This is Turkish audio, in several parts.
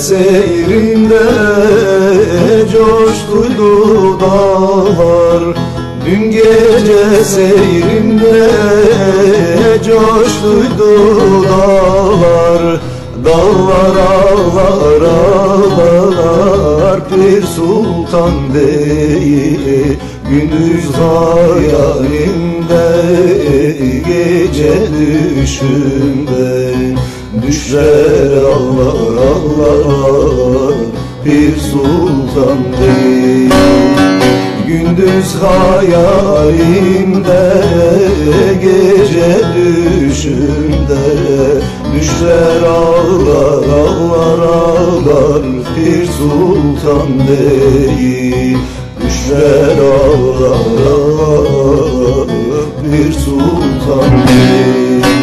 seyrinde coştuydu dağlar. Dün gece seyrinde coştuydu dağlar. Dağlar ağlar ağlar bir sultan değil Gündüz hayalimde gece düşümde Düşler ağlar ağlar bir sultan değil. Gündüz hayalimde Gece düşümde. Düşler ağlar ağlar ağlar Bir sultan değil. Düşler ağlar ağlar Bir sultan değil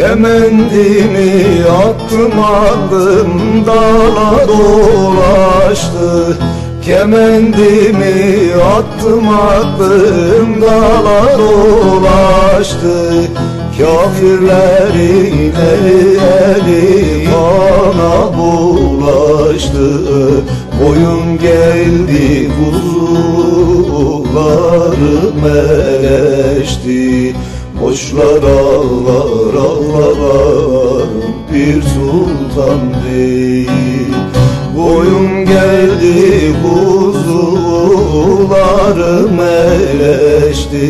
Kemendimi attım aldım dala dolaştı. Kemendimi attım attım dala dolaştı. Kafirlerin eli kana bulaştı. Boyun geldi kuzularım eleşti Boşlar ağlar ağlar bir sultan değil. Boyun geldi kuzularım eleşti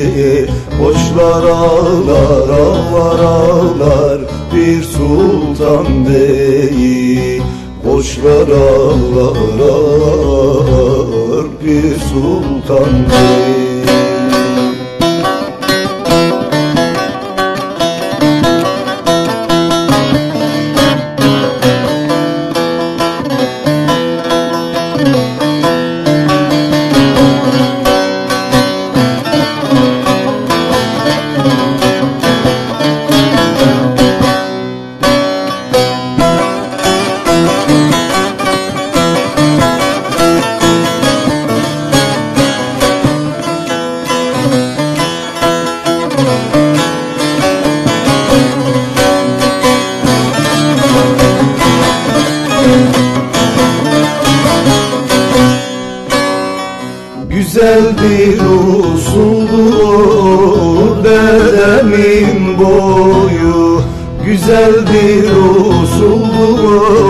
Boşlar ağlar ağlar ağlar bir sultan değil. Boşlar ağlar ağlar bir sultan değil Güzel bir usuldur dedemin boyu Güzel bir usuldur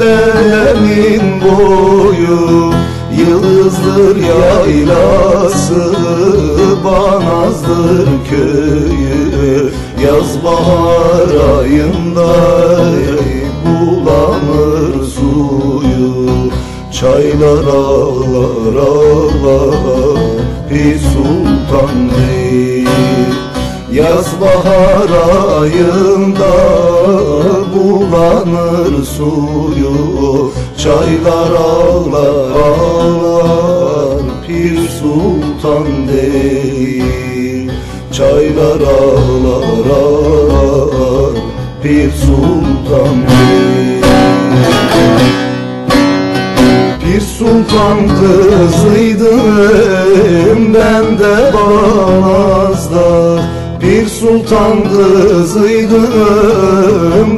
dedemin boyu Yıldızdır yaylası Banazdır köyü. Yaz bahar ayında Çaylar ağlar ağlar bir sultan değil. Yaz bahar ayında bulanır suyu. Çaylar ağlar ağlar bir sultan değil. Çaylar ağlar ağlar bir sultan değil sultan kızıydım ben de Banaz'da Bir sultan kızıydım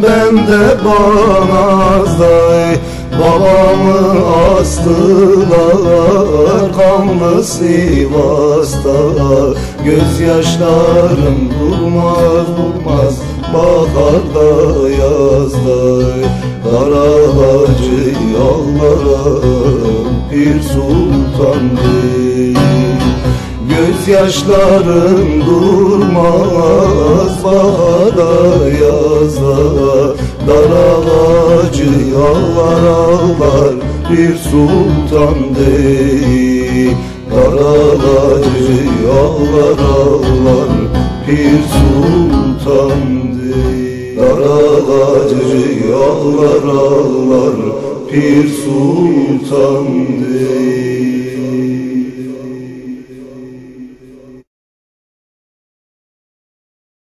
ben de Banaz'da Babamı astılar kanlı Sivas'ta. Gözyaşlarım durmaz durmaz Baharda yazda bir sultan değil Gözyaşlarım durmaz Baharda yazda Dar ağacı yollar ağlar bir sultan değil Dar ağacı yollar ağlar bir sultan değil Dar ağacı yollar ağlar bir sultan değil